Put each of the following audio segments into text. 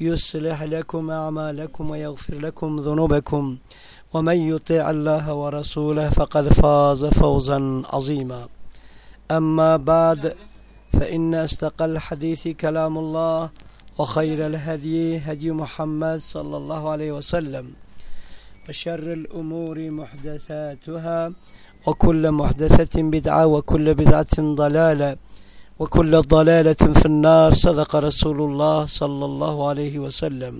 يصلح لكم أعمالكم ويغفر لكم ذنوبكم ومن يطع الله ورسوله فقد فاز فوزا عظيما. أما بعد فإن أصدق الحديث كلام الله وخير الهدي هدي محمد صلى الله عليه وسلم. وشر الأمور محدثاتها وكل محدثة بدعة وكل بدعة ضلالة. وكل ضلالة في النار صدق رسول الله صلى الله عليه وسلم.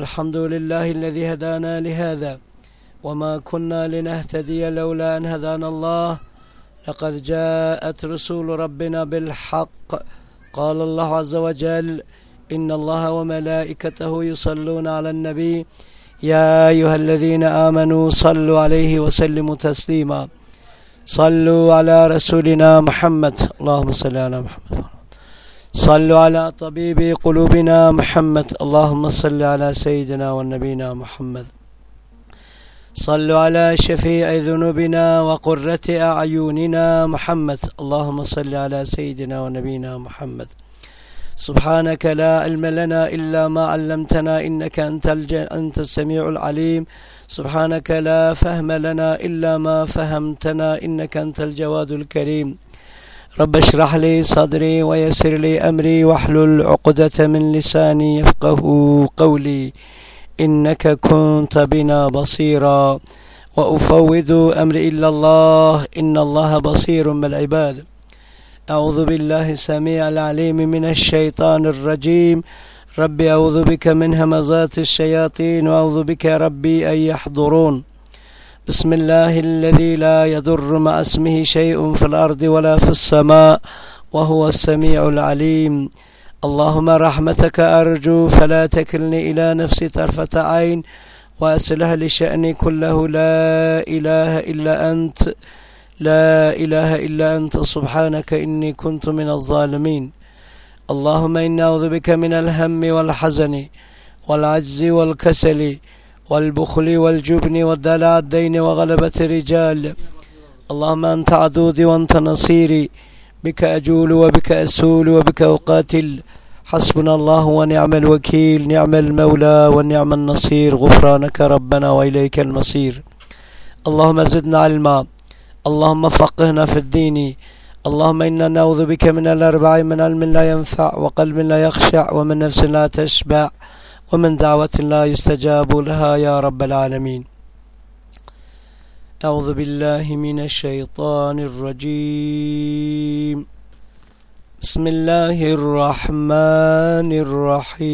الحمد لله الذي هدانا لهذا وما كنا لنهتدي لولا أن هدانا الله. لقد جاءت رسول ربنا بالحق. قال الله عز وجل إن الله وملائكته يصلون على النبي. يا أيها الذين آمنوا صلوا عليه وسلموا تسليما. صلوا على رسولنا محمد. اللهم صل على محمد. صلوا على طبيب قلوبنا محمد. اللهم صل على سيدنا ونبينا محمد. صلوا على شفيع ذنوبنا وقرة أعيننا محمد. اللهم صل على سيدنا ونبينا محمد. سبحانك لا علم لنا إلا ما علمتنا إنك أنت. أنت السميع العليم. سبحانك لا فهم لنا إلا ما فهمتنا إنك أنت الجواد الكريم. رب اشرح لي صدري ويسر لي أمري واحلل عقدة من لساني يفقه قولي. إنك كنت بنا بصيرا. وأفوض أمري إلا الله. إن الله بصير بالعباد أعوذ بالله السميع العليم من الشيطان الرجيم. ربي أعوذ بك من همزات الشياطين وأعوذ بك ربي أن يحضرون. بسم الله الذي لا يضر مع اسمه شيء في الأرض ولا في السماء وهو السميع العليم. اللهم رحمتك أرجو فلا تكلني إلى نفسي طرفة عين وأصلح لشأني كله. لا إله إلا أنت لا إله إلا أنت. سبحانك إني كنت من الظالمين. اللهم إني أعوذ بك من الهم والحزن والعجز والكسل والبخل والجبن والدلع الدين وغلبة الرجال. اللهم أنت عدودي وأنت نصيري. بك أجول وبك أسول وبك أقاتل. حسبنا الله ونعم الوكيل. نعم المولى ونعم النصير. غفرانك ربنا وإليك المصير. اللهم زدنا علما. اللهم فقهنا في الدين. اللهم إنا نعوذ بك من الأربع من علم لا ينفع وقلب لا يخشع ومن نفس لا تشبع ومن دعوة لا يستجاب لها يا رب العالمين. أعوذ بالله من الشيطان الرجيم. بسم الله الرحمن الرحيم.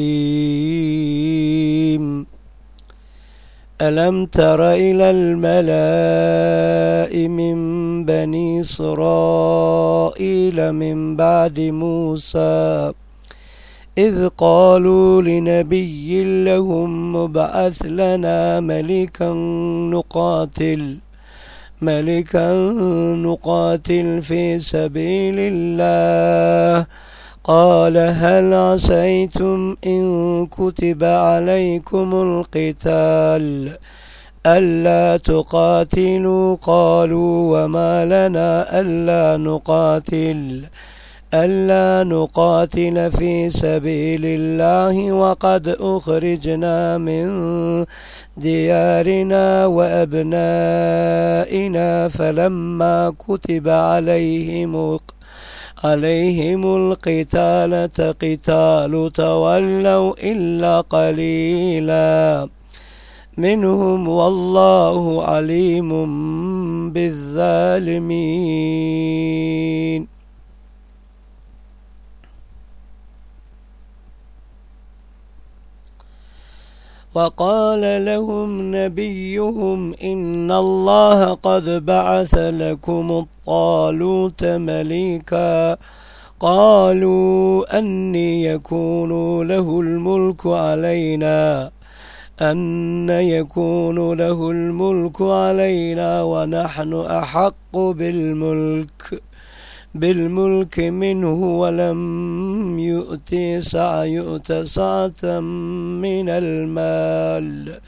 ألم تر إلى الملأ من بني إسرائيل من بعد موسى إذ قالوا لنبي لهم مبعث لنا ملكا نقاتل ملكا نقاتل في سبيل الله. قال هل عسيتم إن كتب عليكم القتال؟ ألا تقاتلوا قالوا وما لنا ألا نقاتل ألا نقاتل في سبيل الله وقد أخرجنا من ديارنا وأبنائنا فلما كتب عليهم عليهم القتال قتال تولوا إلا قليلا. منهم والله عليم بالظالمين. وقال لهم نبيهم إن الله قد بعث لكم الطالوت مليكا. قالوا أني يكون له الملك علينا. أن يكون له الملك علينا ونحن أحق بالملك بالملك منه ولم يؤت سع يؤت سعة من المال.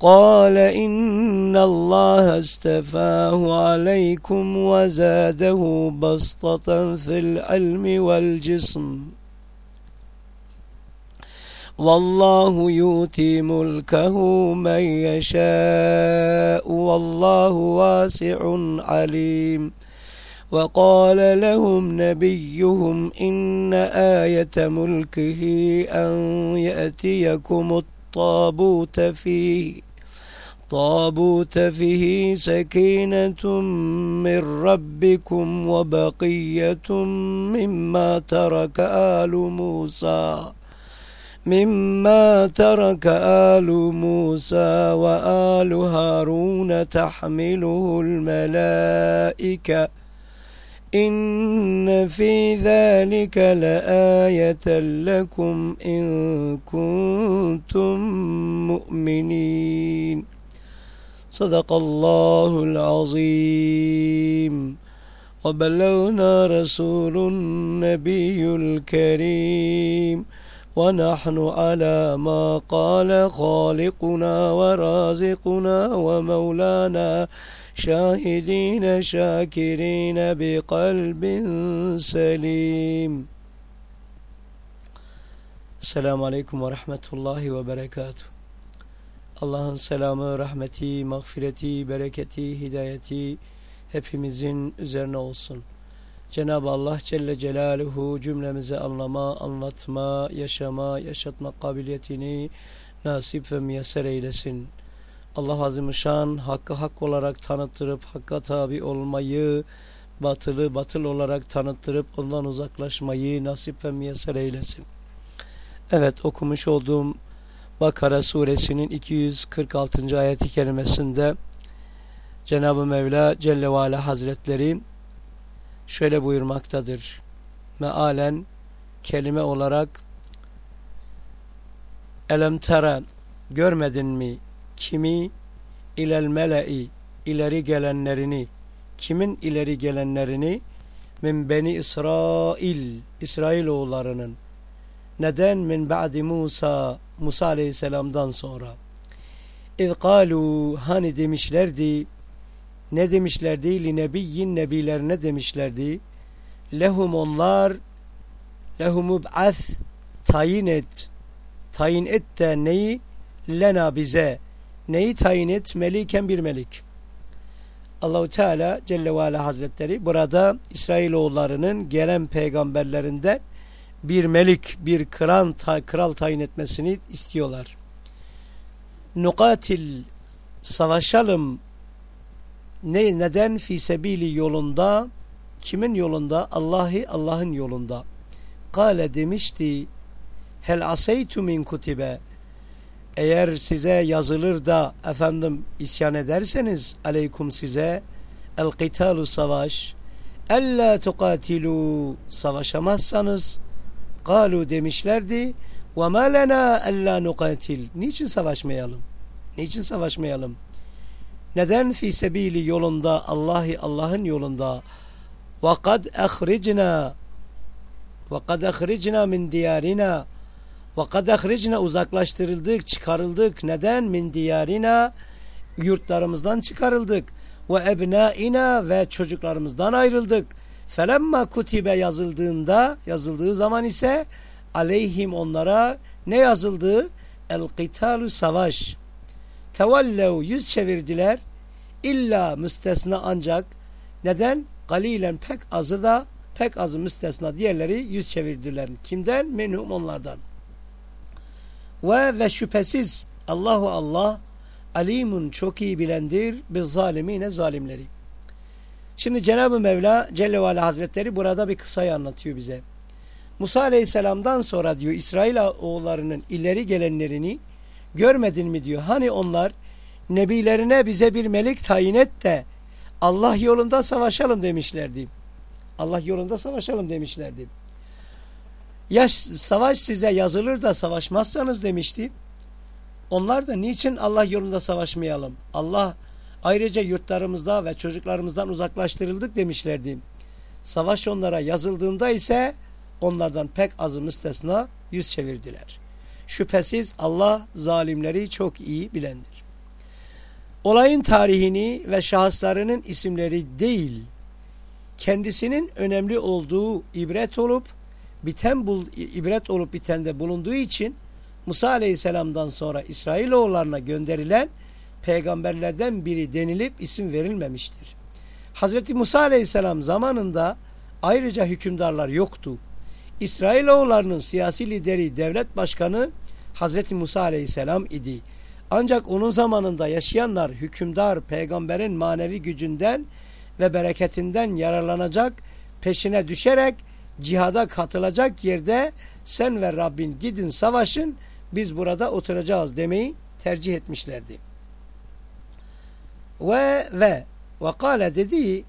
قال إن الله استفاه عليكم وزاده بسطة في العلم والجسم. والله يؤتي ملكه من يشاء والله واسع عليم. وقال لهم نبيهم إن آية ملكه أن يأتيكم الطابوت فيه. طابوت فيه سكينة من ربكم وبقية مما ترك آل موسى. مما ترك آل موسى وآل هارون تحمله الملائكة. إن في ذلك لآية لكم إن كنتم مؤمنين. صدق الله العظيم. وبلغنا رسول النبي الكريم. ونحن على ما قال خالقنا ورازقنا ومولانا شاهدين شاكرين بقلب سليم Selamun Aleyküm ve Rahmetullahi ve Berekatuhu. Allah'ın selamı, rahmeti, mağfireti, bereketi, hidayeti hepimizin üzerine olsun. Cenab-ı Allah Celle Celaluhu cümlemize anlama, anlatma, yaşama, yaşatma kabiliyetini nasip ve müyesser eylesin. Allah Azimüşşan hakkı hak olarak tanıttırıp hakka tabi olmayı, batılı batıl olarak tanıttırıp ondan uzaklaşmayı nasip ve müyesser eylesin. Evet okumuş olduğum Bakara suresinin 246. ayeti kerimesinde Cenab-ı Mevla Celle ve Ala Hazretleri şöyle buyurmaktadır. Mealen kelime olarak Elem tere görmedin mi kimi? İlel mele'i ileri gelenlerini kimin ileri gelenlerini? Min beni İsrail İsrailoğullarının neden? Min ba'di Musa Musa aleyhisselamdan sonra. İz kalu hani demişlerdi ne demişlerdi? Li nebiyyin nebilerine demişlerdi? Lehum onlar lehumu b'ath tayin et. Tayin et de neyi? Lena bize. Neyi tayin et? Meliken bir melik. Allahu Teala Celle ve Ala Hazretleri burada İsrailoğullarının gelen peygamberlerinden bir melik, bir kral, kral tayin etmesini istiyorlar. Nukatil savaşalım ne neden fi sebili yolunda? Kimin yolunda? Allah'ı Allah'ın yolunda. Kale demişti hel aseytu min kutibe? Eğer size yazılır da efendim isyan ederseniz aleykum size el qitalu savaş ella tukatilu savaşamazsanız kalu demişlerdi ve ma lena ella nukatil niçin savaşmayalım? Niçin savaşmayalım neden fi sebili yolunda Allah'ı Allah'ın yolunda? Ve kad ahricna ve kad ahricna min diyarina. Ve kad ahricna uzaklaştırıldık çıkarıldık. Neden? Min diyarina yurtlarımızdan çıkarıldık. Ve ebnaina ve çocuklarımızdan ayrıldık. Felemma kutibe yazıldığında yazıldığı zaman ise aleyhim onlara ne yazıldı? El qitalu savaş tevellev yüz çevirdiler illa müstesna ancak neden galilen pek azı da pek azı müstesna diğerleri yüz çevirdiler. Kimden? Menhum onlardan. Ve ve şüphesiz Allahu Allah alimun çok iyi bilendir biz zalimine zalimleri. Şimdi Cenab-ı Mevla Celle ve Ala Hazretleri burada bir kısayı anlatıyor bize. Musa Aleyhisselam'dan sonra diyor İsrail oğullarının ileri gelenlerini görmedin mi diyor. Hani onlar nebilerine bize bir melik tayin et de Allah yolunda savaşalım demişlerdi. Allah yolunda savaşalım demişlerdi. Ya savaş size yazılır da savaşmazsanız demişti. Onlar da niçin Allah yolunda savaşmayalım? Allah ayrıca yurtlarımızda ve çocuklarımızdan uzaklaştırıldık demişlerdi. Savaş onlara yazıldığında ise onlardan pek azı müstesna yüz çevirdiler. Şüphesiz Allah zalimleri çok iyi bilendir. Olayın tarihini ve şahıslarının isimleri değil, kendisinin önemli olduğu ibret olup biten bul, ibret olup bitende bulunduğu için Musa Aleyhisselam'dan sonra İsrailoğullarına gönderilen peygamberlerden biri denilip isim verilmemiştir. Hazreti Musa Aleyhisselam zamanında ayrıca hükümdarlar yoktu. İsrailoğullarının siyasi lideri devlet başkanı Hazreti Musa Aleyhisselam idi. Ancak onun zamanında yaşayanlar hükümdar peygamberin manevi gücünden ve bereketinden yararlanacak, peşine düşerek cihada katılacak yerde sen ve Rabbin gidin savaşın biz burada oturacağız demeyi tercih etmişlerdi. Ve ve ve kâle dedi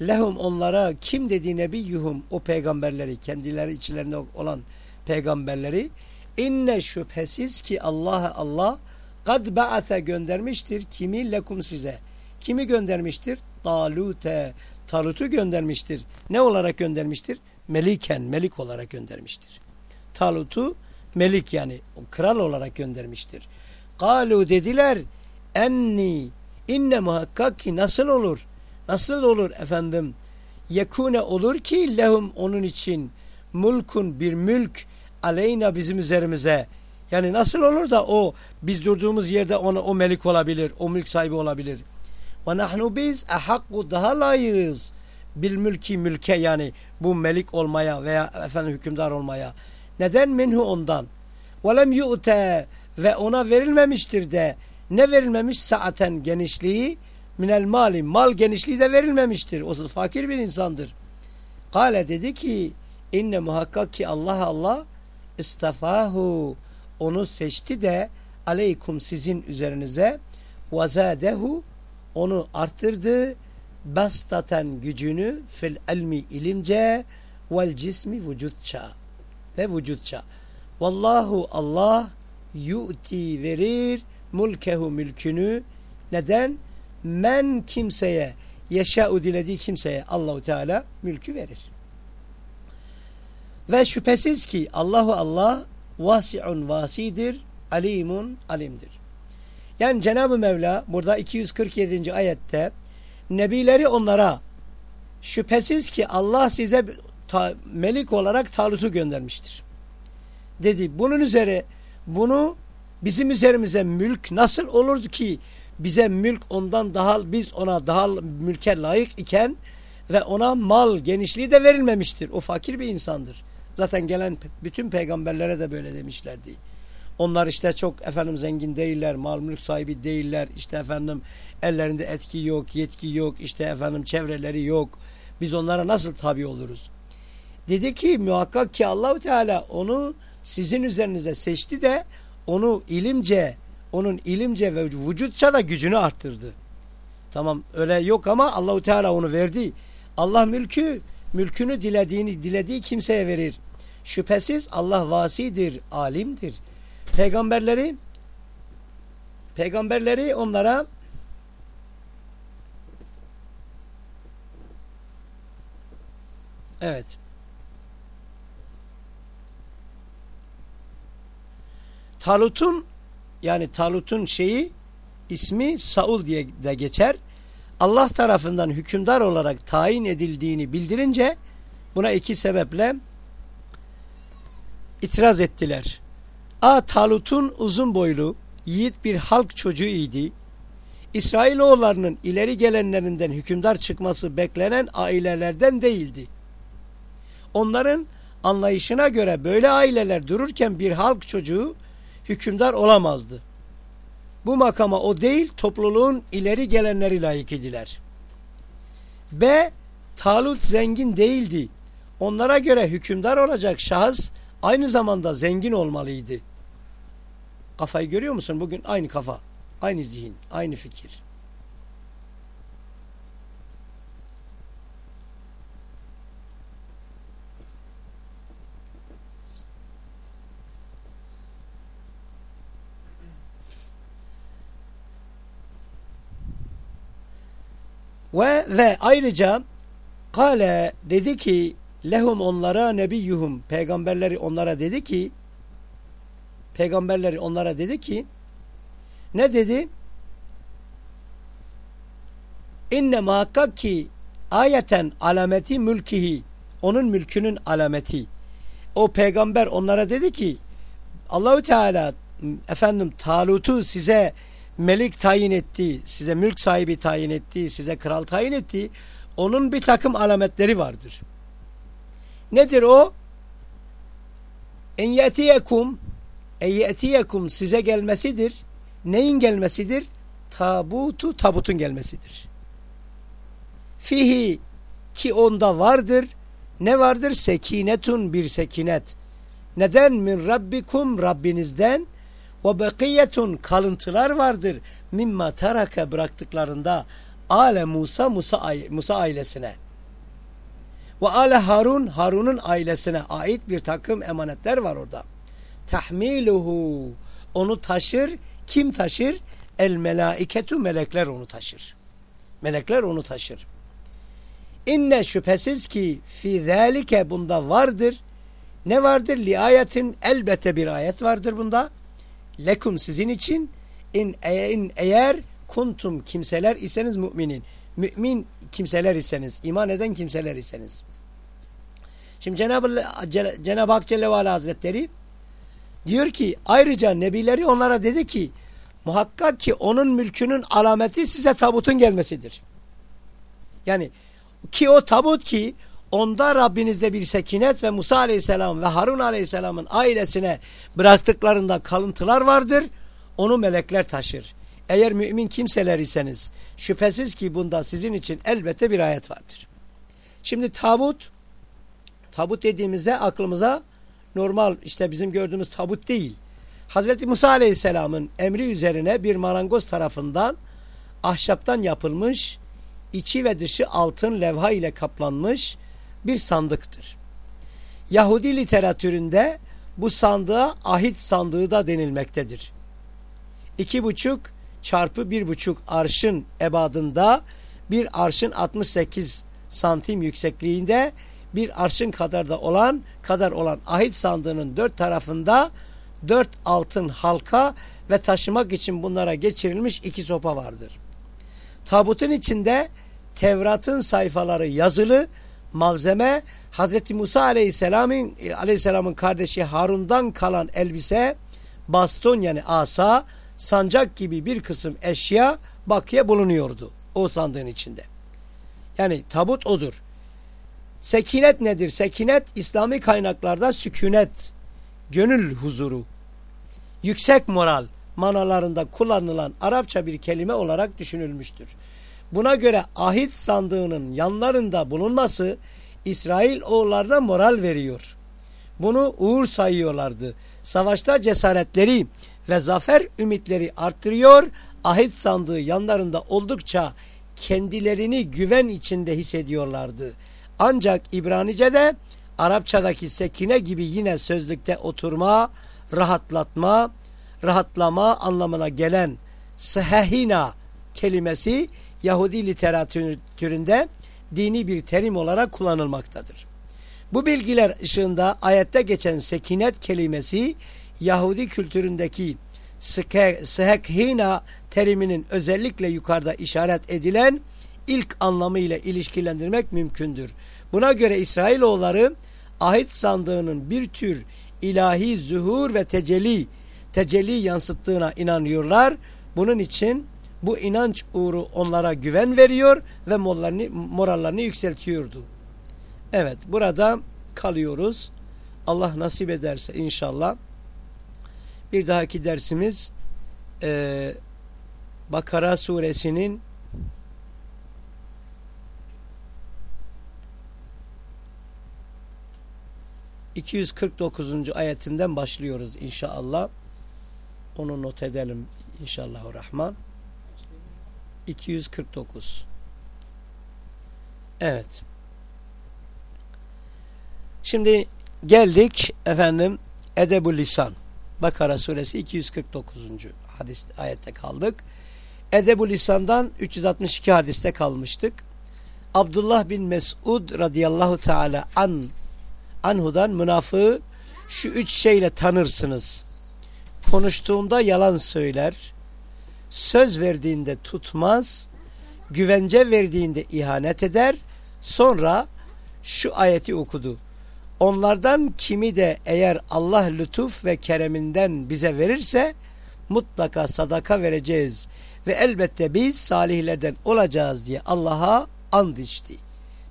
lehum onlara kim dedi nebiyyuhum o peygamberleri kendileri içlerinde olan peygamberleri. İnne şüphesiz ki Allah Allah kad ba'ate göndermiştir kimi lekum size. Kimi göndermiştir? Talute Talut'u göndermiştir. Ne olarak göndermiştir? Meliken melik olarak göndermiştir. Talut'u melik yani kral olarak göndermiştir. Kalu dediler enni inne muhakkak ki nasıl olur Nasıl olur efendim? Yekune olur ki lehum onun için mulkun bir mülk aleyna bizim üzerimize. Yani nasıl olur da o biz durduğumuz yerde ona o melik olabilir, o mülk sahibi olabilir. Ve nahnu biz ahakku daha layığız bil mülki mülke yani bu melik olmaya veya efendim hükümdar olmaya. Neden minhu ondan? Ve lem yu'te ve ona verilmemiştir de ne verilmemiş saaten genişliği minel mali mal genişliği de verilmemiştir. O fakir bir insandır. Kale dedi ki inne muhakkak ki Allah Allah istafahu onu seçti de aleykum sizin üzerinize vazadehu onu arttırdı bastaten gücünü fil ilmi ilimce vel cismi vücutça ve vücutça vallahu Allah yu'ti verir mulkehu mülkünü neden? Men kimseye yeşâ'u dilediği kimseye Allahu Teala mülkü verir. Ve şüphesiz ki Allahu Allah vasi'un vasidir, alimun alimdir. Yani Cenab-ı Mevla burada 247. ayette nebileri onlara şüphesiz ki Allah size ta, melik olarak Talut'u göndermiştir. Dedi. Bunun üzere bunu bizim üzerimize mülk nasıl olurdu ki bize mülk ondan daha biz ona daha mülke layık iken ve ona mal genişliği de verilmemiştir. O fakir bir insandır. Zaten gelen bütün peygamberlere de böyle demişlerdi. Onlar işte çok efendim zengin değiller, mal mülk sahibi değiller. İşte efendim ellerinde etki yok, yetki yok, işte efendim çevreleri yok. Biz onlara nasıl tabi oluruz? Dedi ki muhakkak ki Allahu Teala onu sizin üzerinize seçti de onu ilimce onun ilimce ve vücutça da gücünü arttırdı. Tamam öyle yok ama Allahu Teala onu verdi. Allah mülkü mülkünü dilediğini dilediği kimseye verir. Şüphesiz Allah vasidir, alimdir. Peygamberleri peygamberleri onlara Evet. Talut'un yani Talut'un şeyi ismi Saul diye de geçer. Allah tarafından hükümdar olarak tayin edildiğini bildirince buna iki sebeple itiraz ettiler. A Talut'un uzun boylu yiğit bir halk çocuğu idi. İsrailoğullarının ileri gelenlerinden hükümdar çıkması beklenen ailelerden değildi. Onların anlayışına göre böyle aileler dururken bir halk çocuğu hükümdar olamazdı. Bu makama o değil topluluğun ileri gelenleri layık idiler. B. Talut zengin değildi. Onlara göre hükümdar olacak şahıs aynı zamanda zengin olmalıydı. Kafayı görüyor musun? Bugün aynı kafa, aynı zihin, aynı fikir. Ve ve ayrıca kale dedi ki lehum onlara nebiyyuhum peygamberleri onlara dedi ki peygamberleri onlara dedi ki ne dedi? İnne muhakkak ki ayeten alameti mülkihi onun mülkünün alameti. O peygamber onlara dedi ki Allahü Teala efendim Talut'u size melik tayin etti, size mülk sahibi tayin etti, size kral tayin etti. Onun bir takım alametleri vardır. Nedir o? En yetiyekum en yetiyekum size gelmesidir. Neyin gelmesidir? Tabutu tabutun gelmesidir. Fihi ki onda vardır. Ne vardır? Sekinetun bir sekinet. Neden? Min rabbikum Rabbinizden ve bekiyetun kalıntılar vardır. Mimma taraka bıraktıklarında ale Musa Musa, Musa ailesine. Ve ale Harun Harun'un ailesine ait bir takım emanetler var orada. Tahmiluhu onu taşır. Kim taşır? El melaiketu melekler onu taşır. Melekler onu taşır. İnne şüphesiz ki fi zalike bunda vardır. Ne vardır? Li ayetin elbette bir ayet vardır bunda. Lekum sizin için in, in eğer kuntum kimseler iseniz müminin. Mümin kimseler iseniz, iman eden kimseler iseniz. Şimdi Cenab-ı Cenab Hak Celle ve Hazretleri diyor ki ayrıca nebileri onlara dedi ki muhakkak ki onun mülkünün alameti size tabutun gelmesidir. Yani ki o tabut ki onda Rabbinizde bir sekinet ve Musa Aleyhisselam ve Harun Aleyhisselam'ın ailesine bıraktıklarında kalıntılar vardır. Onu melekler taşır. Eğer mümin kimseler iseniz şüphesiz ki bunda sizin için elbette bir ayet vardır. Şimdi tabut tabut dediğimizde aklımıza normal işte bizim gördüğümüz tabut değil. Hazreti Musa Aleyhisselam'ın emri üzerine bir marangoz tarafından ahşaptan yapılmış, içi ve dışı altın levha ile kaplanmış bir sandıktır. Yahudi literatüründe bu sandığa ahit sandığı da denilmektedir. İki buçuk çarpı bir buçuk arşın ebadında bir arşın 68 santim yüksekliğinde bir arşın kadar da olan kadar olan ahit sandığının dört tarafında dört altın halka ve taşımak için bunlara geçirilmiş iki sopa vardır. Tabutun içinde Tevrat'ın sayfaları yazılı malzeme Hazreti Musa Aleyhisselam'ın Aleyhisselam'ın kardeşi Harun'dan kalan elbise, baston yani asa, sancak gibi bir kısım eşya bakiye bulunuyordu o sandığın içinde. Yani tabut odur. Sekinet nedir? Sekinet İslami kaynaklarda sükunet, gönül huzuru, yüksek moral manalarında kullanılan Arapça bir kelime olarak düşünülmüştür. Buna göre ahit sandığının yanlarında bulunması İsrail oğullarına moral veriyor. Bunu uğur sayıyorlardı. Savaşta cesaretleri ve zafer ümitleri arttırıyor. Ahit sandığı yanlarında oldukça kendilerini güven içinde hissediyorlardı. Ancak İbranice'de Arapçadaki sekine gibi yine sözlükte oturma, rahatlatma, rahatlama anlamına gelen sehehina kelimesi Yahudi literatüründe dini bir terim olarak kullanılmaktadır. Bu bilgiler ışığında ayette geçen sekinet kelimesi Yahudi kültüründeki sehekhina teriminin özellikle yukarıda işaret edilen ilk anlamıyla ilişkilendirmek mümkündür. Buna göre İsrailoğulları ahit sandığının bir tür ilahi zuhur ve tecelli, tecelli yansıttığına inanıyorlar. Bunun için bu inanç uğru onlara güven veriyor ve morallerini, morallerini yükseltiyordu. Evet burada kalıyoruz. Allah nasip ederse inşallah. Bir dahaki dersimiz e, Bakara suresinin ...249. ayetinden başlıyoruz inşallah. Onu not edelim inşallah rahman. 249. Evet. Şimdi geldik efendim Edebul Lisan. Bakara suresi 249. hadis ayette kaldık. Edebul Lisan'dan 362 hadiste kalmıştık. Abdullah bin Mesud radıyallahu teala an anhudan münafığı şu üç şeyle tanırsınız. Konuştuğunda yalan söyler, söz verdiğinde tutmaz, güvence verdiğinde ihanet eder, sonra şu ayeti okudu. Onlardan kimi de eğer Allah lütuf ve kereminden bize verirse mutlaka sadaka vereceğiz ve elbette biz salihlerden olacağız diye Allah'a and içti.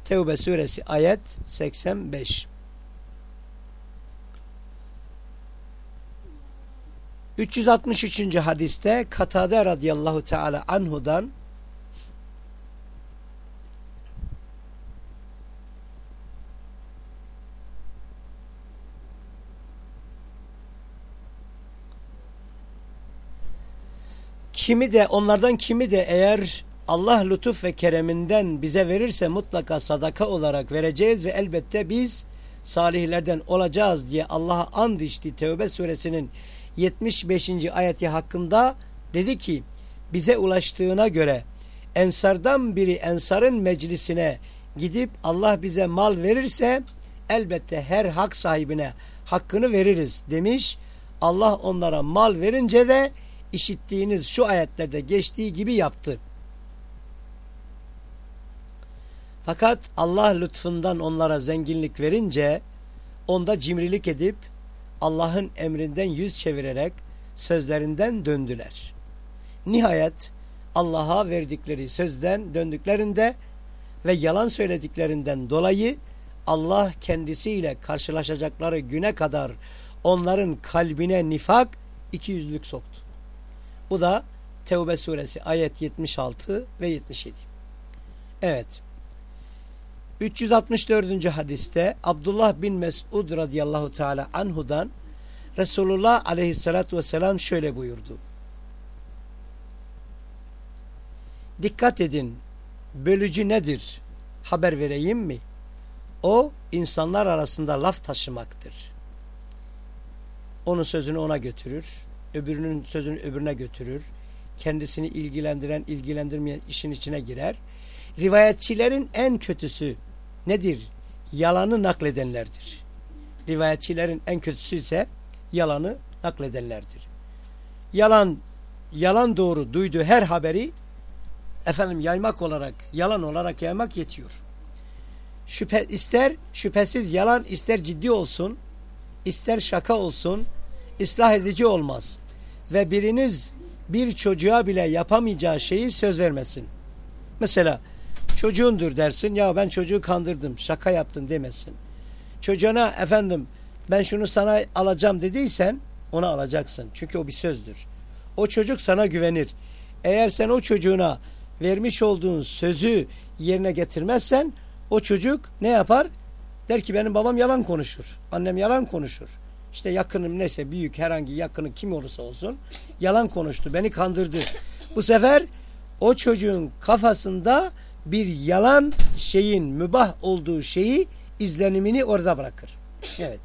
Tevbe suresi ayet 85. 363. hadiste Katade radıyallahu teala anhudan kimi de onlardan kimi de eğer Allah lütuf ve kereminden bize verirse mutlaka sadaka olarak vereceğiz ve elbette biz salihlerden olacağız diye Allah'a and içti Tevbe suresinin 75. ayeti hakkında dedi ki bize ulaştığına göre ensardan biri ensarın meclisine gidip Allah bize mal verirse elbette her hak sahibine hakkını veririz demiş. Allah onlara mal verince de işittiğiniz şu ayetlerde geçtiği gibi yaptı. Fakat Allah lütfundan onlara zenginlik verince onda cimrilik edip Allah'ın emrinden yüz çevirerek sözlerinden döndüler. Nihayet Allah'a verdikleri sözden döndüklerinde ve yalan söylediklerinden dolayı Allah kendisiyle karşılaşacakları güne kadar onların kalbine nifak ikiyüzlük soktu. Bu da Tevbe suresi ayet 76 ve 77. Evet. 364. hadiste Abdullah bin Mesud radıyallahu teala anhudan Resulullah aleyhissalatu vesselam şöyle buyurdu. Dikkat edin, bölücü nedir? Haber vereyim mi? O, insanlar arasında laf taşımaktır. Onun sözünü ona götürür, öbürünün sözünü öbürüne götürür. Kendisini ilgilendiren, ilgilendirmeyen işin içine girer. Rivayetçilerin en kötüsü nedir? Yalanı nakledenlerdir. Rivayetçilerin en kötüsü ise yalanı nakledenlerdir. Yalan yalan doğru duyduğu her haberi efendim yaymak olarak, yalan olarak yaymak yetiyor. Şüphe ister şüphesiz yalan ister ciddi olsun, ister şaka olsun, ıslah edici olmaz. Ve biriniz bir çocuğa bile yapamayacağı şeyi söz vermesin. Mesela çocuğundur dersin ya ben çocuğu kandırdım şaka yaptın demesin. Çocuğuna efendim ben şunu sana alacağım dediysen ona alacaksın. Çünkü o bir sözdür. O çocuk sana güvenir. Eğer sen o çocuğuna vermiş olduğun sözü yerine getirmezsen o çocuk ne yapar? Der ki benim babam yalan konuşur. Annem yalan konuşur. İşte yakınım neyse büyük herhangi yakını kim olursa olsun yalan konuştu. Beni kandırdı. Bu sefer o çocuğun kafasında bir yalan şeyin mübah olduğu şeyi izlenimini orada bırakır. Evet.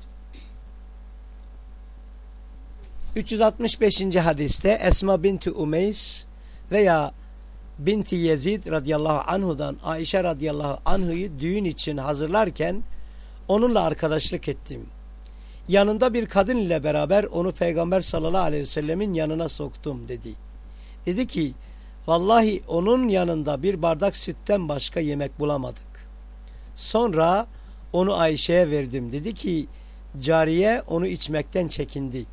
365. hadiste Esma binti Umeys veya binti Yezid radıyallahu anhudan Ayşe radıyallahu anhu'yu düğün için hazırlarken onunla arkadaşlık ettim. Yanında bir kadın ile beraber onu Peygamber sallallahu aleyhi ve sellemin yanına soktum dedi. Dedi ki vallahi onun yanında bir bardak sütten başka yemek bulamadık. Sonra onu Ayşe'ye verdim. Dedi ki cariye onu içmekten çekindi.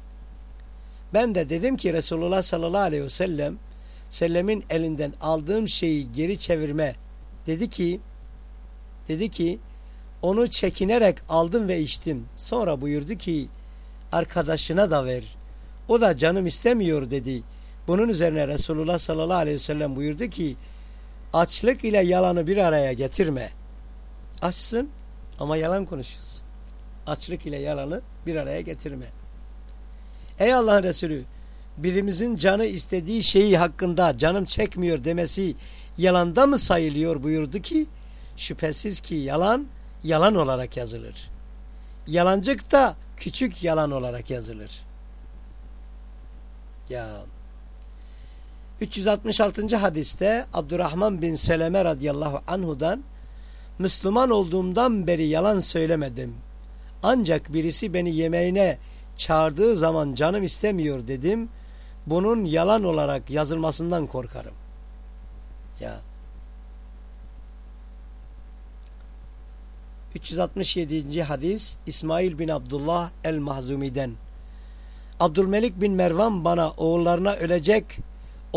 Ben de dedim ki Resulullah sallallahu aleyhi ve sellem sellemin elinden aldığım şeyi geri çevirme dedi ki dedi ki Onu çekinerek aldım ve içtim. Sonra buyurdu ki arkadaşına da ver. O da canım istemiyor dedi. Bunun üzerine Resulullah sallallahu aleyhi ve sellem buyurdu ki açlık ile yalanı bir araya getirme. Açsın ama yalan konuşuyorsun. Açlık ile yalanı bir araya getirme. Ey Allah'ın Resulü birimizin canı istediği şeyi hakkında canım çekmiyor demesi yalanda mı sayılıyor buyurdu ki şüphesiz ki yalan yalan olarak yazılır. Yalancık da küçük yalan olarak yazılır. Ya 366. hadiste Abdurrahman bin Seleme radıyallahu anhudan Müslüman olduğumdan beri yalan söylemedim. Ancak birisi beni yemeğine çağırdığı zaman canım istemiyor dedim. Bunun yalan olarak yazılmasından korkarım. Ya 367. hadis İsmail bin Abdullah el-Mahzumi'den Abdülmelik bin Mervan bana oğullarına ölecek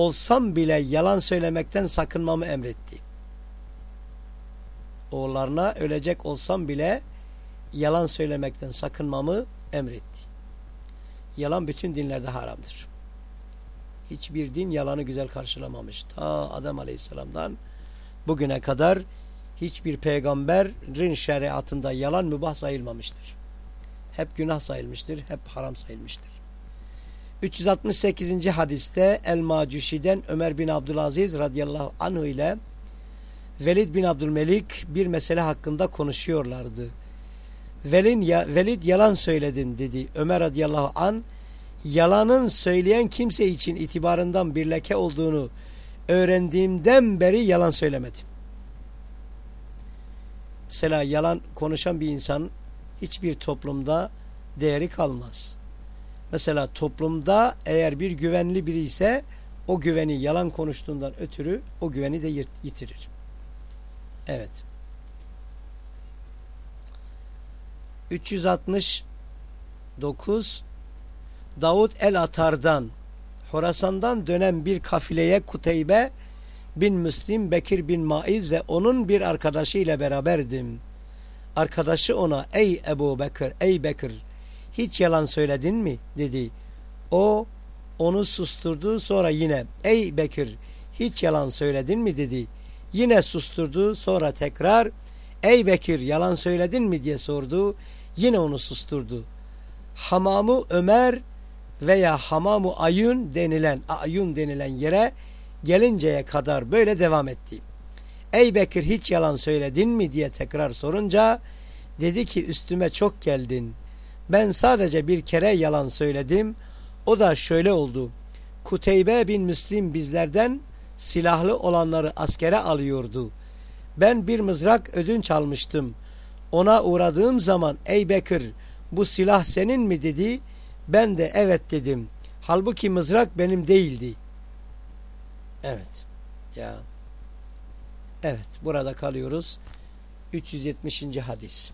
olsam bile yalan söylemekten sakınmamı emretti. Oğullarına ölecek olsam bile yalan söylemekten sakınmamı emretti. Yalan bütün dinlerde haramdır. Hiçbir din yalanı güzel karşılamamış. Ta Adem Aleyhisselam'dan bugüne kadar hiçbir peygamberin şeriatında yalan mübah sayılmamıştır. Hep günah sayılmıştır, hep haram sayılmıştır. 368. hadiste El-Macüşi'den Ömer bin Abdülaziz radıyallahu anh ile Velid bin Abdülmelik bir mesele hakkında konuşuyorlardı. Velin ya, Velid yalan söyledin dedi. Ömer radıyallahu an yalanın söyleyen kimse için itibarından bir leke olduğunu öğrendiğimden beri yalan söylemedim. Mesela yalan konuşan bir insan hiçbir toplumda değeri kalmaz. Mesela toplumda eğer bir güvenli biri ise o güveni yalan konuştuğundan ötürü o güveni de yitirir. Evet. 369 Davut el-Atar'dan Horasan'dan dönen bir kafileye Kuteybe bin Müslim, Bekir bin Maiz ve onun bir arkadaşı ile beraberdim. Arkadaşı ona ey Ebu Bekir, ey Bekir hiç yalan söyledin mi dedi. O onu susturdu sonra yine ey Bekir hiç yalan söyledin mi dedi. Yine susturdu sonra tekrar ey Bekir yalan söyledin mi diye sordu. Yine onu susturdu. Hamamı Ömer veya Hamamu Ayun denilen Ayun denilen yere gelinceye kadar böyle devam etti. Ey Bekir hiç yalan söyledin mi diye tekrar sorunca dedi ki üstüme çok geldin. Ben sadece bir kere yalan söyledim. O da şöyle oldu. Kuteybe bin Müslim bizlerden silahlı olanları askere alıyordu. Ben bir mızrak ödünç almıştım. Ona uğradığım zaman ey Bekir bu silah senin mi dedi. Ben de evet dedim. Halbuki mızrak benim değildi. Evet. Ya. Evet burada kalıyoruz. 370. hadis.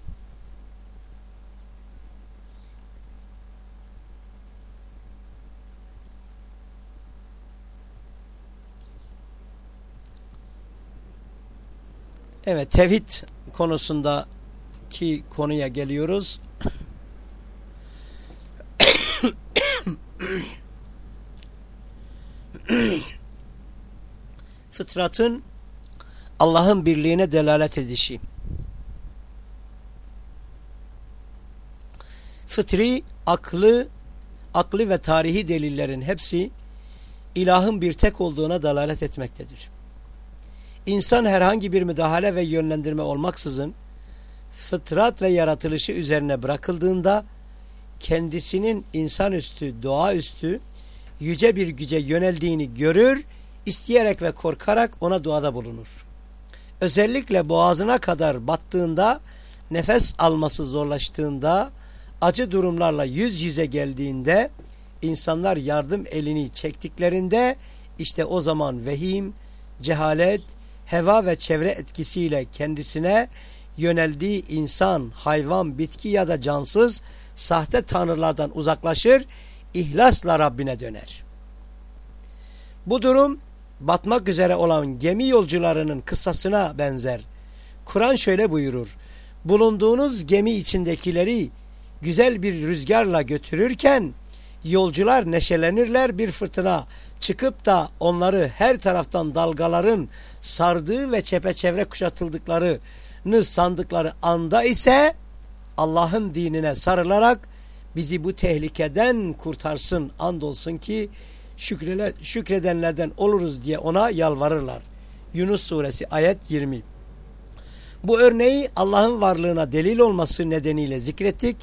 Evet tevhid konusundaki konuya geliyoruz. Fıtratın Allah'ın birliğine delalet edişi. Fıtri, aklı, aklı ve tarihi delillerin hepsi ilahın bir tek olduğuna dalalet etmektedir. İnsan herhangi bir müdahale ve yönlendirme olmaksızın fıtrat ve yaratılışı üzerine bırakıldığında kendisinin insanüstü, doğaüstü, yüce bir güce yöneldiğini görür, isteyerek ve korkarak ona duada bulunur. Özellikle boğazına kadar battığında, nefes alması zorlaştığında, acı durumlarla yüz yüze geldiğinde, insanlar yardım elini çektiklerinde, işte o zaman vehim, cehalet, heva ve çevre etkisiyle kendisine yöneldiği insan, hayvan, bitki ya da cansız sahte tanrılardan uzaklaşır, ihlasla Rabbine döner. Bu durum batmak üzere olan gemi yolcularının kıssasına benzer. Kur'an şöyle buyurur. bulunduğunuz gemi içindekileri güzel bir rüzgarla götürürken yolcular neşelenirler bir fırtına çıkıp da onları her taraftan dalgaların sardığı ve çepeçevre kuşatıldıklarını sandıkları anda ise Allah'ın dinine sarılarak bizi bu tehlikeden kurtarsın andolsun ki şükredenlerden oluruz diye ona yalvarırlar. Yunus suresi ayet 20. Bu örneği Allah'ın varlığına delil olması nedeniyle zikrettik.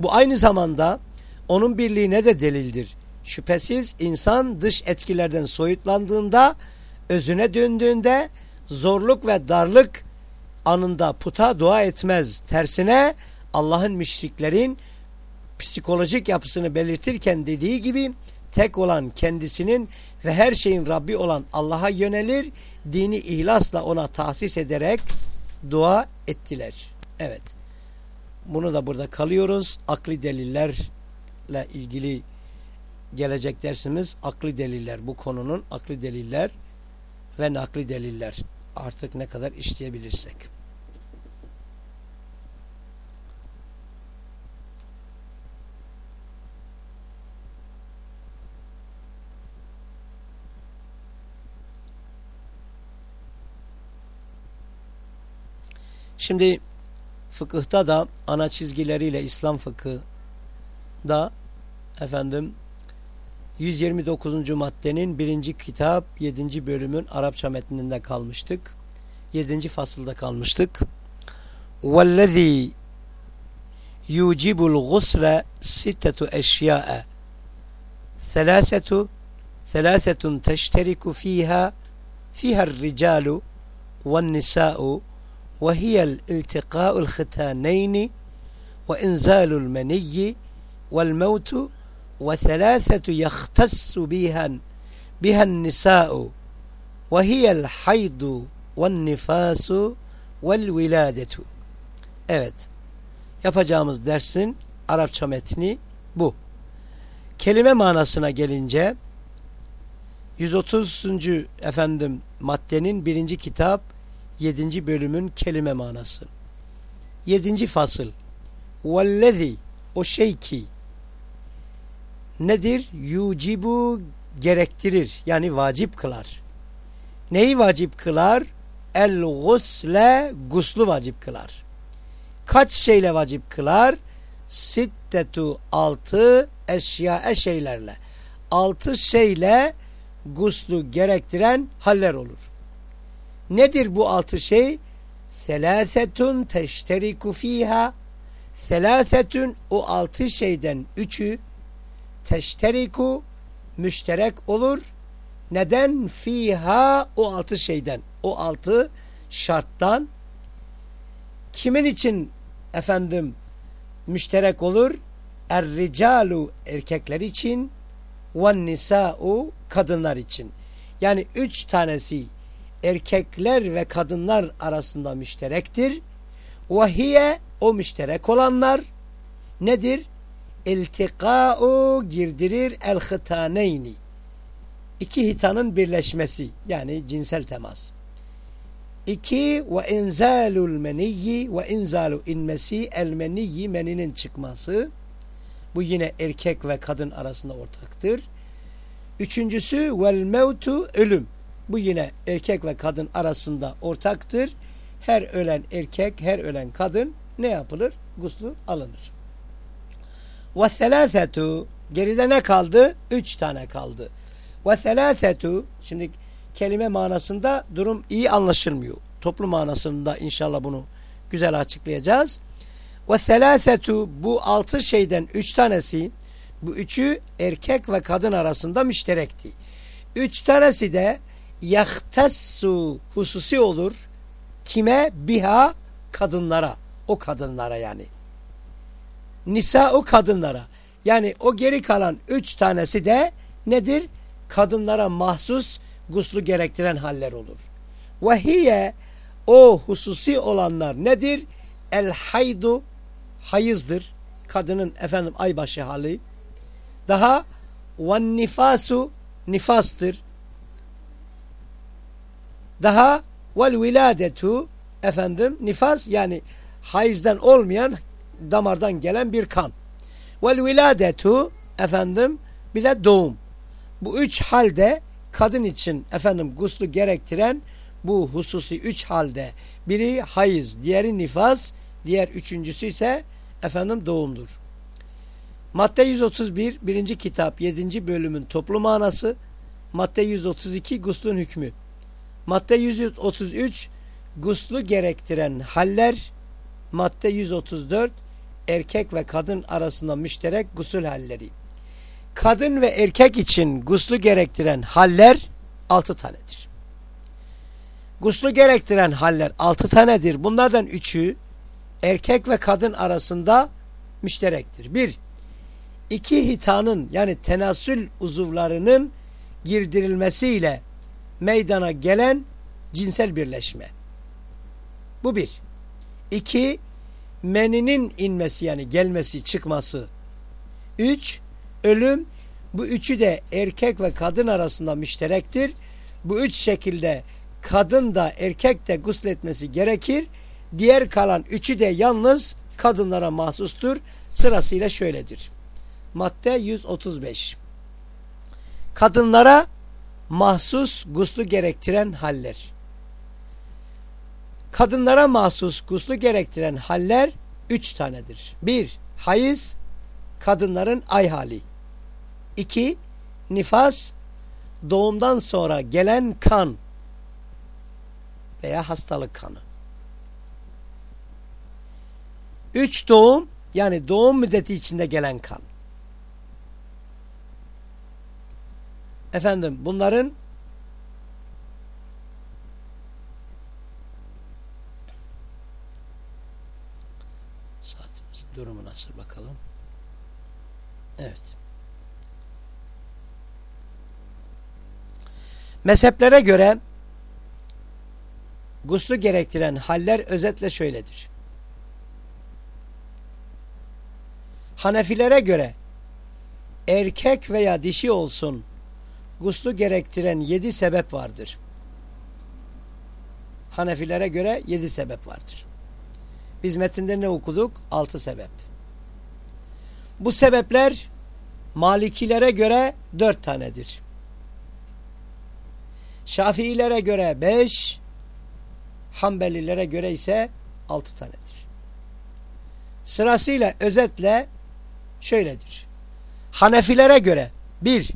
Bu aynı zamanda onun birliğine de delildir. Şüphesiz insan dış etkilerden soyutlandığında, özüne döndüğünde zorluk ve darlık anında puta dua etmez. Tersine Allah'ın müşriklerin psikolojik yapısını belirtirken dediği gibi tek olan kendisinin ve her şeyin Rabbi olan Allah'a yönelir, dini ihlasla ona tahsis ederek dua ettiler. Evet. Bunu da burada kalıyoruz. Akli delillerle ilgili gelecek dersimiz akli deliller. Bu konunun akli deliller ve nakli deliller. Artık ne kadar işleyebilirsek. Şimdi fıkıhta da ana çizgileriyle İslam fıkı da efendim 129. maddenin birinci kitap 7. bölümün Arapça metninde kalmıştık. 7. fasılda kalmıştık. وَالَّذ۪ي يُوجِبُ الْغُسْلَ سِتَّةُ اَشْيَاءَ ثَلَاثَةُ ثَلَاثَةٌ تَشْتَرِكُ ف۪يهَا ف۪يهَا الرِّجَالُ وَالنِّسَاءُ وهي الالتقاء الختانين وإنزال المني والموت وثلاثة يختص بها بها النساء وهي الحيض والنفاس والولادة Evet. Yapacağımız dersin Arapça metni bu. Kelime manasına gelince 130. efendim maddenin birinci kitap 7. bölümün kelime manası. 7. fasıl. Vellezi o şey ki nedir? Yucibu gerektirir. Yani vacip kılar. Neyi vacip kılar? El gusle guslu vacip kılar. Kaç şeyle vacip kılar? Sittetu altı eşya şeylerle. Altı şeyle guslu gerektiren haller olur. Nedir bu altı şey? Selâsetun teşteriku fiha Selâsetun o altı şeyden üçü teşteriku müşterek olur. Neden? Fiha o altı şeyden. O altı şarttan kimin için efendim müşterek olur? Er-ricalu erkekler için ve nisa'u kadınlar için. Yani üç tanesi erkekler ve kadınlar arasında müşterektir. Ve o müşterek olanlar nedir? İltika'u girdirir el hıtaneyni. İki hitanın birleşmesi yani cinsel temas. İki ve inzalul meniyyi ve inzalu inmesi el meniyyi meninin çıkması. Bu yine erkek ve kadın arasında ortaktır. Üçüncüsü vel mevtu ölüm. Bu yine erkek ve kadın arasında ortaktır. Her ölen erkek, her ölen kadın ne yapılır? Guslu alınır. Ve selâsetu geride ne kaldı? Üç tane kaldı. Ve selâsetu şimdi kelime manasında durum iyi anlaşılmıyor. Toplu manasında inşallah bunu güzel açıklayacağız. Ve selâsetu bu altı şeyden üç tanesi bu üçü erkek ve kadın arasında müşterekti. Üç tanesi de yahtessu hususi olur. Kime? Biha kadınlara. O kadınlara yani. Nisa o kadınlara. Yani o geri kalan üç tanesi de nedir? Kadınlara mahsus guslu gerektiren haller olur. Ve o hususi olanlar nedir? El haydu hayızdır. Kadının efendim aybaşı hali. Daha ve nifasu nifastır. Daha vel viladetu efendim nifas yani hayızdan olmayan damardan gelen bir kan. Vel viladetu efendim bir de doğum. Bu üç halde kadın için efendim guslu gerektiren bu hususi üç halde biri hayız, diğeri nifas, diğer üçüncüsü ise efendim doğumdur. Madde 131 birinci kitap 7. bölümün toplu manası Madde 132 guslun hükmü Madde 133 guslu gerektiren haller Madde 134 erkek ve kadın arasında müşterek gusül halleri Kadın ve erkek için guslu gerektiren haller altı tanedir. Guslu gerektiren haller altı tanedir. Bunlardan üçü erkek ve kadın arasında müşterektir. Bir, iki hitanın yani tenasül uzuvlarının girdirilmesiyle meydana gelen cinsel birleşme. Bu bir. İki, meninin inmesi yani gelmesi, çıkması. Üç, ölüm. Bu üçü de erkek ve kadın arasında müşterektir. Bu üç şekilde kadın da erkek de gusletmesi gerekir. Diğer kalan üçü de yalnız kadınlara mahsustur. Sırasıyla şöyledir. Madde 135 Kadınlara mahsus guslu gerektiren haller. Kadınlara mahsus guslu gerektiren haller üç tanedir. Bir, hayız, kadınların ay hali. İki, nifas, doğumdan sonra gelen kan veya hastalık kanı. Üç doğum yani doğum müddeti içinde gelen kan. Efendim bunların saatimiz durumu nasıl bakalım. Evet. Mezheplere göre guslu gerektiren haller özetle şöyledir. Hanefilere göre erkek veya dişi olsun guslu gerektiren yedi sebep vardır. Hanefilere göre yedi sebep vardır. Biz metinde ne okuduk? Altı sebep. Bu sebepler Malikilere göre dört tanedir. Şafiilere göre beş, Hanbelilere göre ise altı tanedir. Sırasıyla özetle şöyledir. Hanefilere göre bir,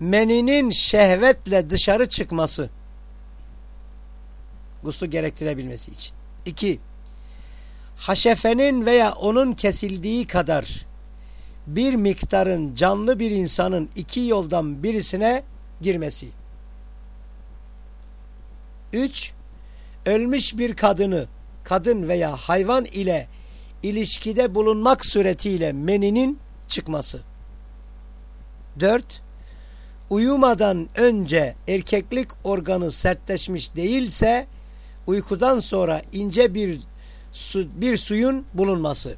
meninin şehvetle dışarı çıkması guslu gerektirebilmesi için. İki, haşefenin veya onun kesildiği kadar bir miktarın canlı bir insanın iki yoldan birisine girmesi. Üç, ölmüş bir kadını, kadın veya hayvan ile ilişkide bulunmak suretiyle meninin çıkması. Dört, uyumadan önce erkeklik organı sertleşmiş değilse uykudan sonra ince bir su, bir suyun bulunması.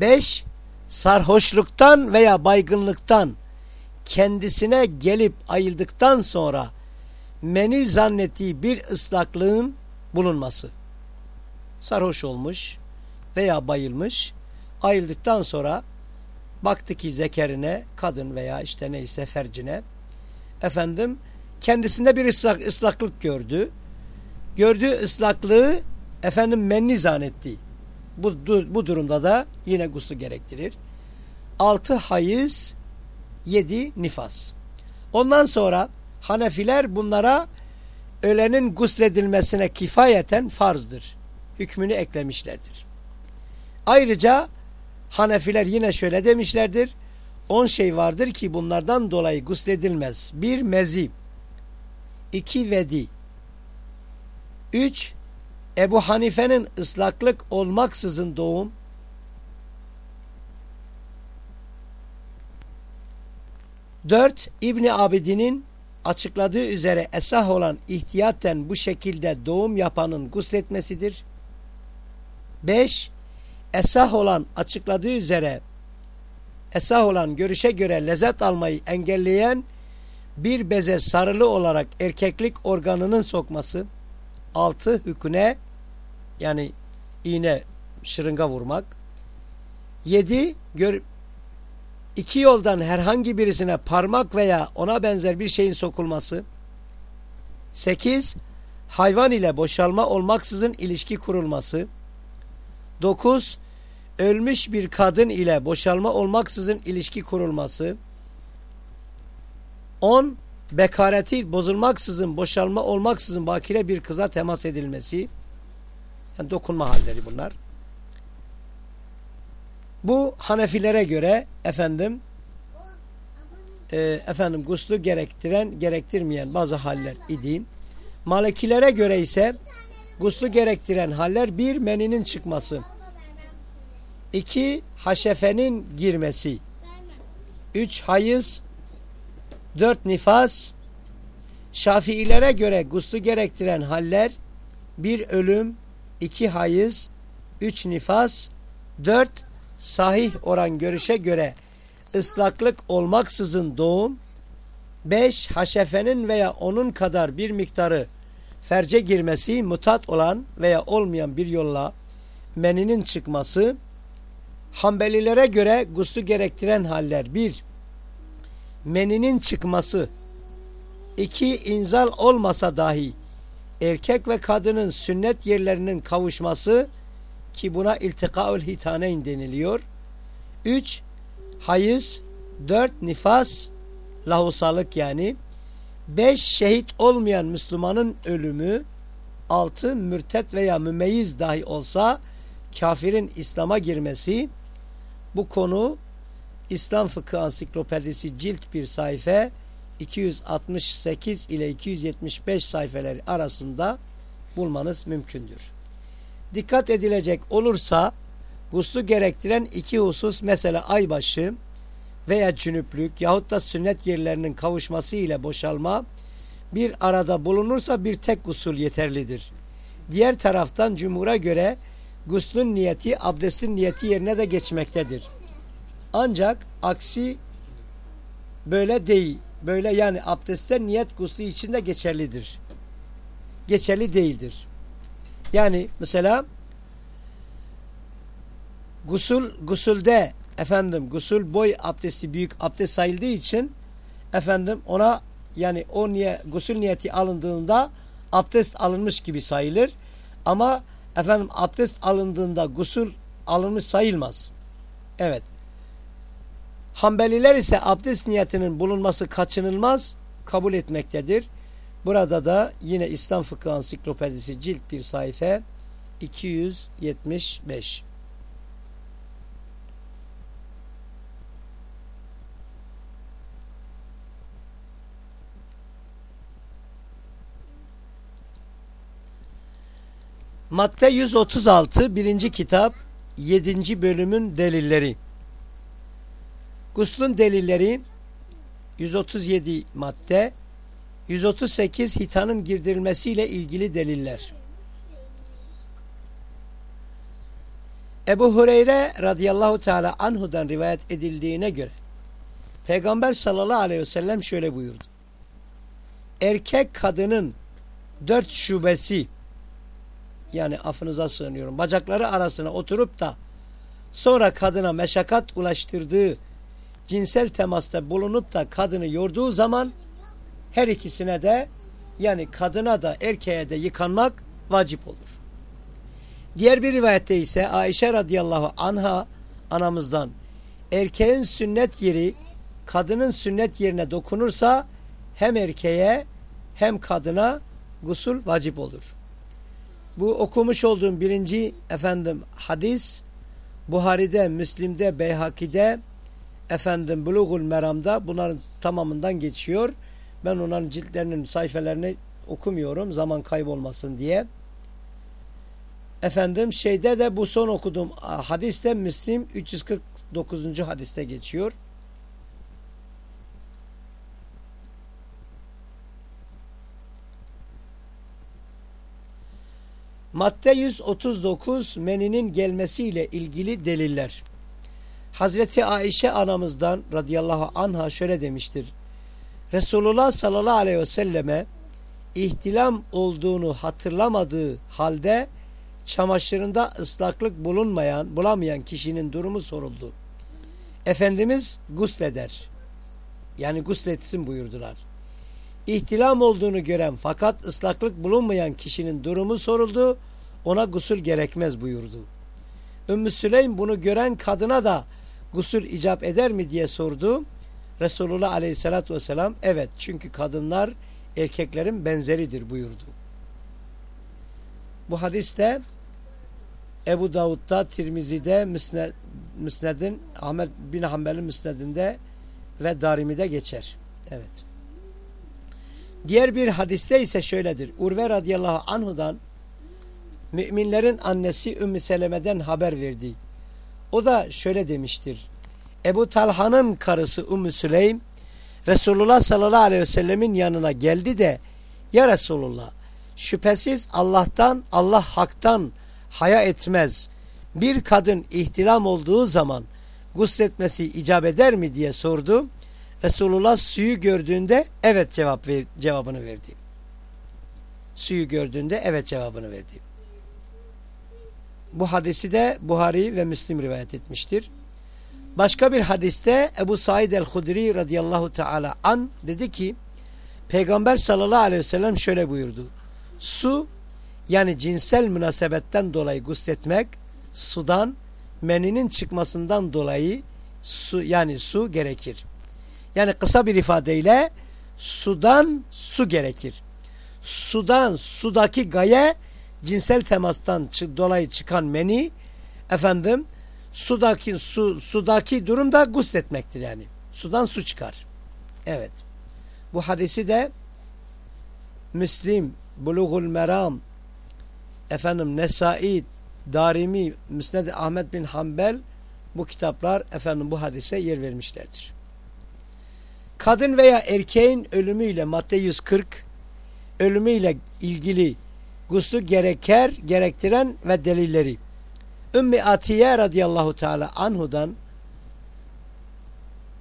Beş, sarhoşluktan veya baygınlıktan kendisine gelip ayıldıktan sonra meni zannettiği bir ıslaklığın bulunması. Sarhoş olmuş veya bayılmış, ayıldıktan sonra baktı ki zekerine, kadın veya işte neyse fercine, efendim kendisinde bir ıslak, ıslaklık gördü. Gördüğü ıslaklığı efendim menni zannetti. Bu, bu durumda da yine guslu gerektirir. Altı hayız, yedi nifas. Ondan sonra Hanefiler bunlara ölenin gusledilmesine kifayeten farzdır. Hükmünü eklemişlerdir. Ayrıca Hanefiler yine şöyle demişlerdir. On şey vardır ki bunlardan dolayı gusledilmez. Bir mezi. iki vedi. Üç Ebu Hanife'nin ıslaklık olmaksızın doğum. Dört İbni Abidin'in açıkladığı üzere esah olan ihtiyatten bu şekilde doğum yapanın gusletmesidir. 5. Esah olan açıkladığı üzere esah olan görüşe göre lezzet almayı engelleyen bir beze sarılı olarak erkeklik organının sokması. Altı hüküne yani iğne şırınga vurmak. Yedi gör, iki yoldan herhangi birisine parmak veya ona benzer bir şeyin sokulması. Sekiz hayvan ile boşalma olmaksızın ilişki kurulması. Dokuz ölmüş bir kadın ile boşalma olmaksızın ilişki kurulması. 10. Bekareti bozulmaksızın, boşalma olmaksızın bakire bir kıza temas edilmesi. Yani dokunma halleri bunlar. Bu Hanefilere göre efendim e, efendim guslu gerektiren, gerektirmeyen bazı haller idi. Malikilere göre ise guslu gerektiren haller bir meninin çıkması. iki haşefenin girmesi. Üç hayız. Dört nifas. Şafiilere göre guslu gerektiren haller bir ölüm, iki hayız, üç nifas, dört sahih oran görüşe göre ıslaklık olmaksızın doğum, beş haşefenin veya onun kadar bir miktarı ferce girmesi mutat olan veya olmayan bir yolla meninin çıkması, Hanbelilere göre guslu gerektiren haller bir, meninin çıkması, iki inzal olmasa dahi erkek ve kadının sünnet yerlerinin kavuşması ki buna iltikaül hitaneyn deniliyor. Üç, hayız, dört, nifas, lahusalık yani. Beş, şehit olmayan Müslümanın ölümü. Altı, mürtet veya mümeyyiz dahi olsa kafirin İslam'a girmesi. Bu konu İslam Fıkıh Ansiklopedisi cilt bir sayfa 268 ile 275 sayfaları arasında bulmanız mümkündür. Dikkat edilecek olursa guslu gerektiren iki husus mesela aybaşı veya cünüplük yahut da sünnet yerlerinin kavuşması ile boşalma bir arada bulunursa bir tek gusul yeterlidir. Diğer taraftan cumhura göre guslun niyeti abdestin niyeti yerine de geçmektedir. Ancak aksi böyle değil. Böyle yani abdestte niyet guslu içinde geçerlidir. Geçerli değildir. Yani mesela gusul gusulde efendim gusul boy abdesti büyük abdest sayıldığı için efendim ona yani o niye gusul niyeti alındığında abdest alınmış gibi sayılır. Ama efendim abdest alındığında gusul alınmış sayılmaz. Evet. Hanbeliler ise abdest niyetinin bulunması kaçınılmaz kabul etmektedir. Burada da yine İslam Fıkıh Ansiklopedisi cilt bir sayfa 275. Madde 136 birinci kitap 7. bölümün delilleri. Guslun delilleri 137 madde 138 hitanın girdirilmesiyle ilgili deliller. Ebu Hureyre radıyallahu teala anhudan rivayet edildiğine göre Peygamber sallallahu aleyhi ve sellem şöyle buyurdu. Erkek kadının dört şubesi yani affınıza sığınıyorum bacakları arasına oturup da sonra kadına meşakat ulaştırdığı cinsel temasta bulunup da kadını yorduğu zaman her ikisine de yani kadına da erkeğe de yıkanmak vacip olur. Diğer bir rivayette ise Ayşe radıyallahu anha anamızdan erkeğin sünnet yeri kadının sünnet yerine dokunursa hem erkeğe hem kadına gusul vacip olur. Bu okumuş olduğum birinci efendim hadis Buhari'de, Müslim'de, Beyhaki'de efendim Bulugul Meram'da bunların tamamından geçiyor. Ben onların ciltlerinin sayfalarını okumuyorum zaman kaybolmasın diye. Efendim şeyde de bu son okuduğum hadiste Müslim 349. hadiste geçiyor. Madde 139 meninin gelmesiyle ilgili deliller. Hazreti Ayşe anamızdan radıyallahu anha şöyle demiştir. Resulullah sallallahu aleyhi ve selleme ihtilam olduğunu hatırlamadığı halde çamaşırında ıslaklık bulunmayan, bulamayan kişinin durumu soruldu. Efendimiz gusleder. Yani gusletsin buyurdular. İhtilam olduğunu gören fakat ıslaklık bulunmayan kişinin durumu soruldu. Ona gusül gerekmez buyurdu. Ümmü Süleym bunu gören kadına da gusül icap eder mi diye sordu. Resulullah aleyhissalatü vesselam evet çünkü kadınlar erkeklerin benzeridir buyurdu. Bu hadiste Ebu Davud'da, Tirmizi'de, Müsned, Müsned'in, Ahmet bin Hanbel'in Müsned'inde ve Darimi'de geçer. Evet. Diğer bir hadiste ise şöyledir. Urve radıyallahu anhudan müminlerin annesi Ümmü Seleme'den haber verdi. O da şöyle demiştir. Ebu Talha'nın karısı Ümmü Süleym Resulullah sallallahu aleyhi ve sellemin yanına geldi de Ya Resulullah şüphesiz Allah'tan Allah haktan haya etmez. Bir kadın ihtilam olduğu zaman gusletmesi icap eder mi diye sordu. Resulullah suyu gördüğünde evet cevap ver, cevabını verdi. Suyu gördüğünde evet cevabını verdi. Bu hadisi de Buhari ve Müslim rivayet etmiştir. Başka bir hadiste Ebu Said el-Hudri radıyallahu teala an dedi ki Peygamber sallallahu aleyhi ve sellem şöyle buyurdu. Su yani cinsel münasebetten dolayı gusletmek sudan meninin çıkmasından dolayı su yani su gerekir. Yani kısa bir ifadeyle sudan su gerekir. Sudan sudaki gaye cinsel temastan dolayı çıkan meni efendim sudaki su sudaki durumda gusletmektir yani. Sudan su çıkar. Evet. Bu hadisi de Müslim, Bulughul Meram, efendim Nesai, Darimi, Müsned Ahmet bin Hanbel bu kitaplar efendim bu hadise yer vermişlerdir. Kadın veya erkeğin ölümüyle madde 140 ölümüyle ilgili guslu gereker, gerektiren ve delilleri. Ümmü Atiye radıyallahu teala anhudan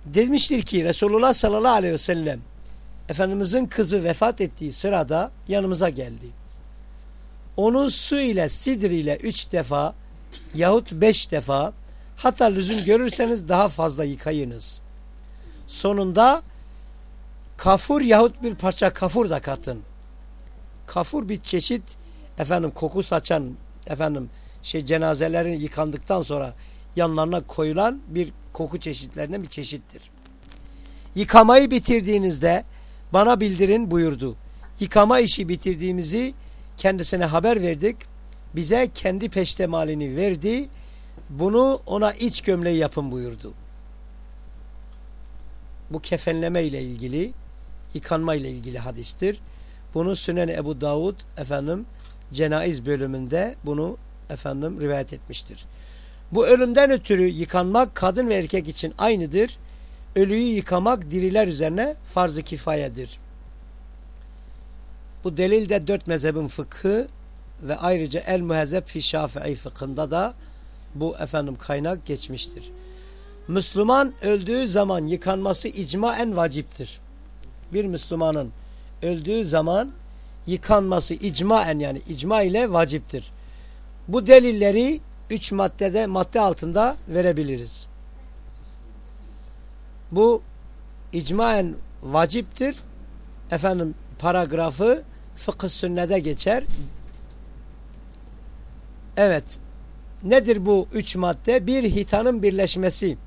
demiştir ki Resulullah sallallahu aleyhi ve sellem Efendimizin kızı vefat ettiği sırada yanımıza geldi. Onu su ile sidr ile üç defa yahut beş defa hatta lüzum görürseniz daha fazla yıkayınız. Sonunda kafur yahut bir parça kafur da katın. Kafur bir çeşit efendim koku saçan efendim şey cenazelerin yıkandıktan sonra yanlarına koyulan bir koku çeşitlerinden bir çeşittir. Yıkamayı bitirdiğinizde bana bildirin buyurdu. Yıkama işi bitirdiğimizi kendisine haber verdik. Bize kendi peştemalini verdi. Bunu ona iç gömleği yapın buyurdu. Bu kefenleme ile ilgili, yıkanma ile ilgili hadistir. Bunu Sünen Ebu Davud efendim cenaiz bölümünde bunu efendim rivayet etmiştir. Bu ölümden ötürü yıkanmak kadın ve erkek için aynıdır. Ölüyü yıkamak diriler üzerine farz-ı kifayedir. Bu delil de dört mezhebin fıkhı ve ayrıca el muhezzeb fi şafii fıkhında da bu efendim kaynak geçmiştir. Müslüman öldüğü zaman yıkanması icmaen vaciptir. Bir Müslümanın öldüğü zaman yıkanması icmaen yani icma ile vaciptir. Bu delilleri üç maddede madde altında verebiliriz. Bu icmaen vaciptir. Efendim paragrafı fıkıh sünnede geçer. Evet. Nedir bu üç madde? Bir, hitanın birleşmesi.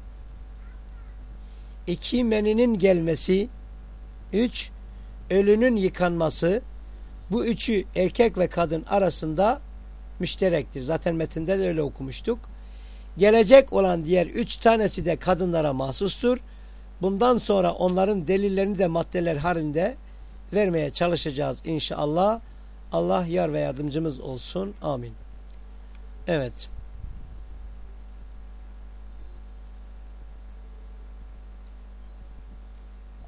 İki, meninin gelmesi. Üç, ölünün yıkanması. Bu üçü erkek ve kadın arasında müşterektir. Zaten metinde de öyle okumuştuk. Gelecek olan diğer üç tanesi de kadınlara mahsustur. Bundan sonra onların delillerini de maddeler halinde vermeye çalışacağız inşallah. Allah yar ve yardımcımız olsun. Amin. Evet.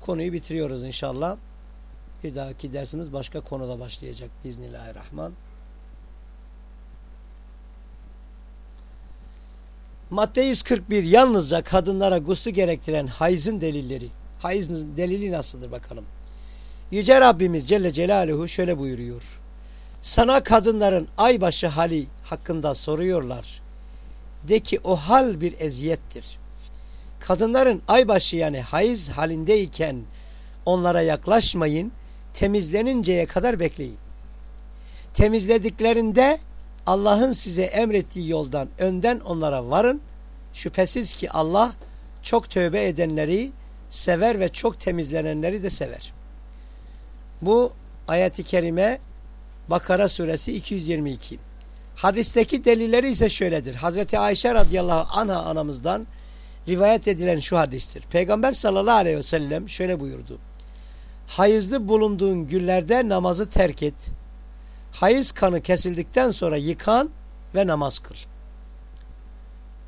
Konuyu bitiriyoruz inşallah. Bir dahaki dersimiz başka konuda başlayacak. Bismillahirrahmanirrahim. Madde 141 yalnızca kadınlara guslu gerektiren hayzın delilleri. Hayız delili nasıldır bakalım. Yüce Rabbimiz Celle Celaluhu şöyle buyuruyor. Sana kadınların aybaşı hali hakkında soruyorlar. De ki o hal bir eziyettir. Kadınların aybaşı yani hayız halindeyken onlara yaklaşmayın, temizleninceye kadar bekleyin. Temizlediklerinde Allah'ın size emrettiği yoldan önden onlara varın. Şüphesiz ki Allah çok tövbe edenleri sever ve çok temizlenenleri de sever. Bu ayeti kerime Bakara suresi 222. Hadisteki delilleri ise şöyledir. Hazreti Ayşe radıyallahu anha anamızdan rivayet edilen şu hadistir. Peygamber sallallahu aleyhi ve sellem şöyle buyurdu. Hayızlı bulunduğun günlerde namazı terk et. Hayız kanı kesildikten sonra yıkan ve namaz kıl.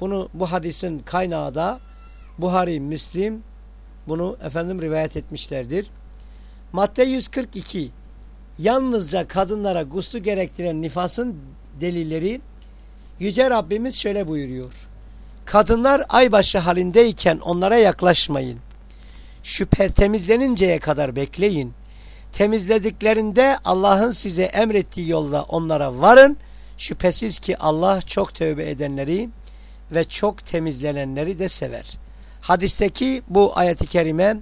Bunu bu hadisin kaynağı da Buhari, Müslim bunu efendim rivayet etmişlerdir. Madde 142 Yalnızca kadınlara guslu gerektiren nifasın delilleri Yüce Rabbimiz şöyle buyuruyor. Kadınlar aybaşı halindeyken onlara yaklaşmayın. Şüphe temizleninceye kadar bekleyin. Temizlediklerinde Allah'ın size emrettiği yolda onlara varın. Şüphesiz ki Allah çok tövbe edenleri ve çok temizlenenleri de sever. Hadisteki bu ayeti kerime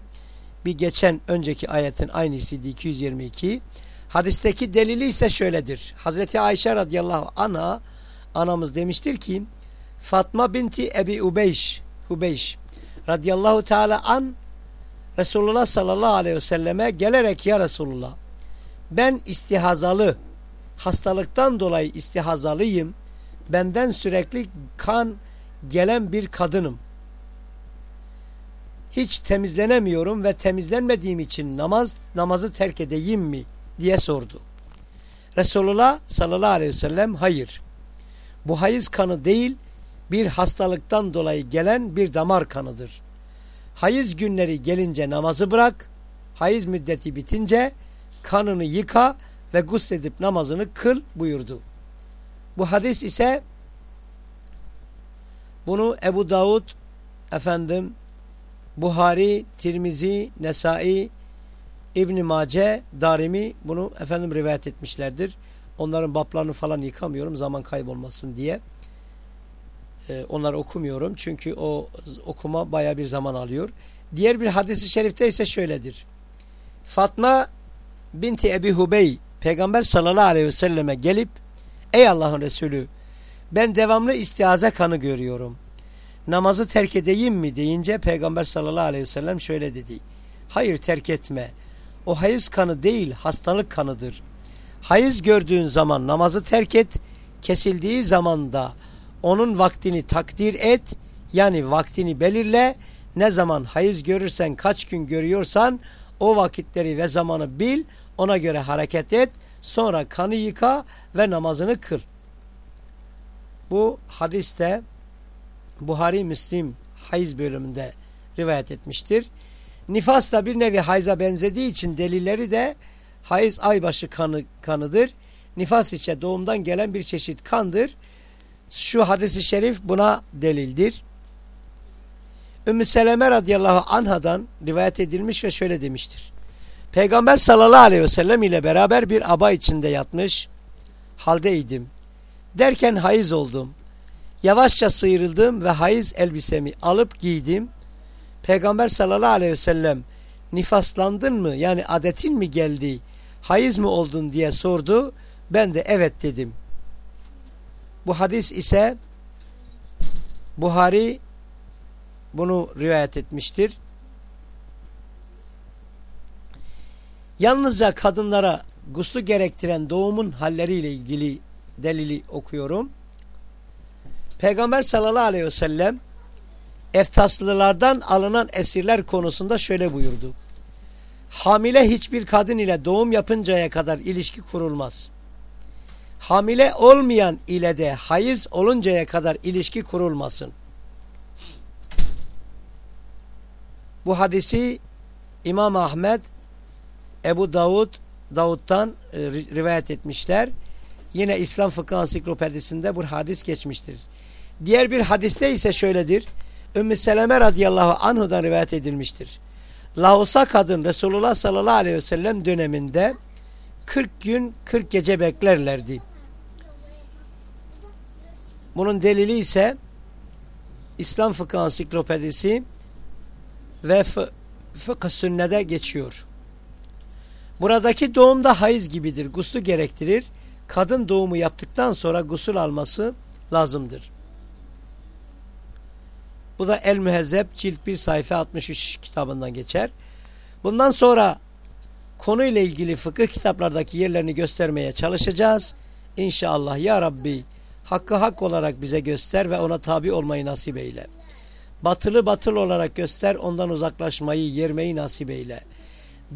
bir geçen önceki ayetin aynısıydı 222. Hadisteki delili ise şöyledir. Hazreti Ayşe radıyallahu anha anamız demiştir ki Fatma binti Ebi Ubeyş Hubeyş radıyallahu teala an Resulullah sallallahu aleyhi ve selleme gelerek ya Resulullah ben istihazalı hastalıktan dolayı istihazalıyım benden sürekli kan gelen bir kadınım hiç temizlenemiyorum ve temizlenmediğim için namaz namazı terk edeyim mi diye sordu. Resulullah sallallahu aleyhi ve sellem hayır. Bu hayız kanı değil bir hastalıktan dolayı gelen bir damar kanıdır. Hayız günleri gelince namazı bırak, hayız müddeti bitince kanını yıka ve gusledip namazını kıl buyurdu. Bu hadis ise bunu Ebu Davud efendim Buhari, Tirmizi, Nesai, İbn Mace, Darimi bunu efendim rivayet etmişlerdir. Onların baplarını falan yıkamıyorum zaman kaybolmasın diye. Ee, onları okumuyorum çünkü o okuma baya bir zaman alıyor. Diğer bir hadisi şerifte ise şöyledir. Fatma binti Ebi Hubey Peygamber sallallahu aleyhi ve selleme gelip Ey Allah'ın Resulü ben devamlı istiaze kanı görüyorum. Namazı terk edeyim mi deyince Peygamber sallallahu aleyhi ve sellem şöyle dedi. Hayır terk etme. O hayız kanı değil hastalık kanıdır. Hayız gördüğün zaman namazı terk et. Kesildiği zamanda onun vaktini takdir et. Yani vaktini belirle. Ne zaman hayız görürsen kaç gün görüyorsan o vakitleri ve zamanı bil. Ona göre hareket et. Sonra kanı yıka ve namazını kıl. Bu hadiste Buhari Müslim hayız bölümünde rivayet etmiştir. Nifas da bir nevi hayza benzediği için delilleri de hayız aybaşı kanı, kanıdır. Nifas ise doğumdan gelen bir çeşit kandır. Şu hadisi şerif buna delildir. Ümmü Seleme radıyallahu anhadan rivayet edilmiş ve şöyle demiştir. Peygamber sallallahu aleyhi ve sellem ile beraber bir aba içinde yatmış haldeydim. Derken hayız oldum. Yavaşça sıyrıldım ve hayız elbisemi alıp giydim. Peygamber sallallahu aleyhi ve sellem nifaslandın mı yani adetin mi geldi hayız mı oldun diye sordu. Ben de evet dedim. Bu hadis ise Buhari bunu rivayet etmiştir. Yalnızca kadınlara guslu gerektiren doğumun halleriyle ilgili delili okuyorum. Peygamber sallallahu aleyhi ve sellem eftaslılardan alınan esirler konusunda şöyle buyurdu. Hamile hiçbir kadın ile doğum yapıncaya kadar ilişki kurulmaz. Hamile olmayan ile de hayız oluncaya kadar ilişki kurulmasın. Bu hadisi İmam Ahmed, Ebu Davud, Davud'dan e, rivayet etmişler. Yine İslam Fıkıh Ansiklopedisinde bu hadis geçmiştir. Diğer bir hadiste ise şöyledir. Ümmü Seleme radıyallahu anhudan rivayet edilmiştir. Laos'a kadın Resulullah sallallahu aleyhi ve sellem döneminde 40 gün 40 gece beklerlerdi. Bunun delili ise İslam Fıkıh Ansiklopedisi ve Fıkıh Sünne'de geçiyor. Buradaki doğum da hayız gibidir. Guslu gerektirir. Kadın doğumu yaptıktan sonra gusül alması lazımdır. Bu da El Mühezzeb cilt 1 sayfa 63 kitabından geçer. Bundan sonra konuyla ilgili fıkıh kitaplardaki yerlerini göstermeye çalışacağız. İnşallah ya Rabbi hakkı hak olarak bize göster ve ona tabi olmayı nasip eyle. Batılı batıl olarak göster ondan uzaklaşmayı yermeyi nasip eyle.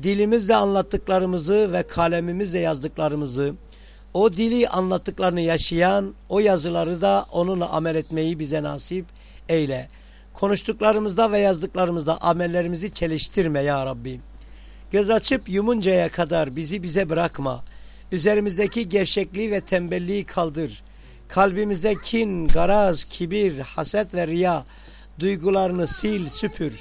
Dilimizle anlattıklarımızı ve kalemimizle yazdıklarımızı o dili anlattıklarını yaşayan o yazıları da onunla amel etmeyi bize nasip eyle. Konuştuklarımızda ve yazdıklarımızda amellerimizi çeliştirme ya Rabbi. Göz açıp yumuncaya kadar bizi bize bırakma. Üzerimizdeki gerçekliği ve tembelliği kaldır. Kalbimizde kin, garaz, kibir, haset ve riya duygularını sil, süpür.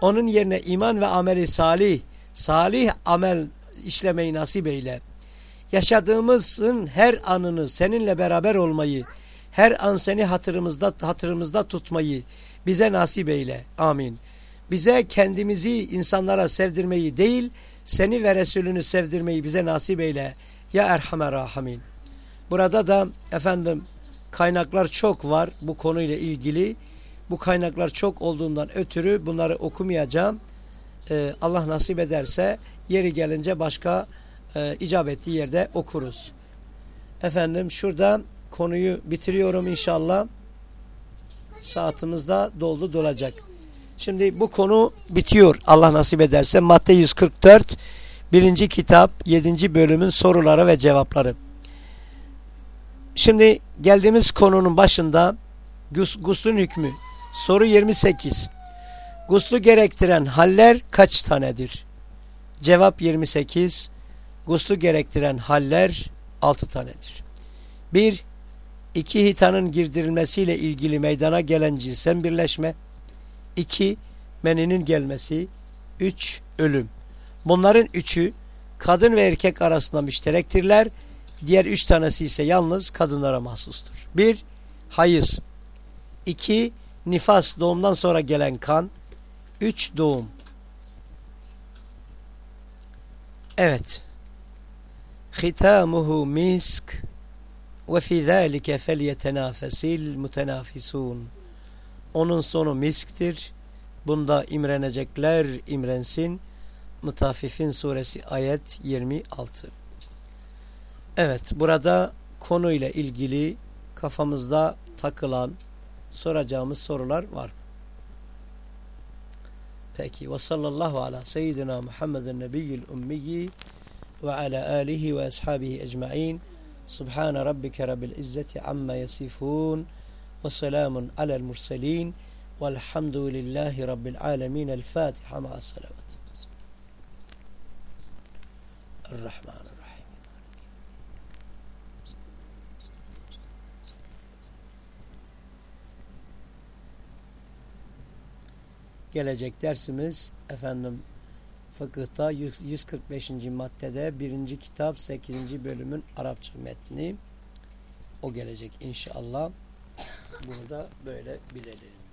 Onun yerine iman ve ameli salih, salih amel işlemeyi nasip eyle. Yaşadığımızın her anını seninle beraber olmayı, her an seni hatırımızda hatırımızda tutmayı bize nasip eyle. Amin. Bize kendimizi insanlara sevdirmeyi değil, seni ve Resulünü sevdirmeyi bize nasip eyle. Ya Erhamer Rahamin. Burada da efendim kaynaklar çok var bu konuyla ilgili. Bu kaynaklar çok olduğundan ötürü bunları okumayacağım. Ee, Allah nasip ederse yeri gelince başka e, icap ettiği yerde okuruz. Efendim şurada konuyu bitiriyorum inşallah. Saatimiz de doldu dolacak. Şimdi bu konu bitiyor Allah nasip ederse. Madde 144 birinci kitap 7. bölümün soruları ve cevapları. Şimdi geldiğimiz konunun başında gus guslun hükmü. Soru 28. Guslu gerektiren haller kaç tanedir? Cevap 28. Guslu gerektiren haller 6 tanedir. 1. İki hitanın girdirilmesiyle ilgili meydana gelen cinsen birleşme. 2. Meninin gelmesi. 3. Ölüm. Bunların üçü kadın ve erkek arasında müşterektirler. Diğer üç tanesi ise yalnız kadınlara mahsustur. 1. Hayız. 2. Nifas doğumdan sonra gelen kan. 3. Doğum. Evet. Hitamuhu misk ve fi zâlike felyetenâfesil mutenâfisûn. Onun sonu misktir. Bunda imrenecekler imrensin. Mutafifin suresi ayet 26. Evet, burada konuyla ilgili kafamızda takılan soracağımız sorular var. Peki ve sallallahu ala seyyidina Muhammeden nebiyyil ummiyi ve ala alihi ve ashabihi ecma'in. Subhane rabbike rabbil izzeti amma yasifun ve selamun alel murselin velhamdülillahi rabbil alemin. El Fatiha ma'a salavat. Rahman. Gelecek dersimiz efendim fıkıhta 145. maddede 1. kitap 8. bölümün Arapça metni o gelecek inşallah. Bunu da böyle bilelim.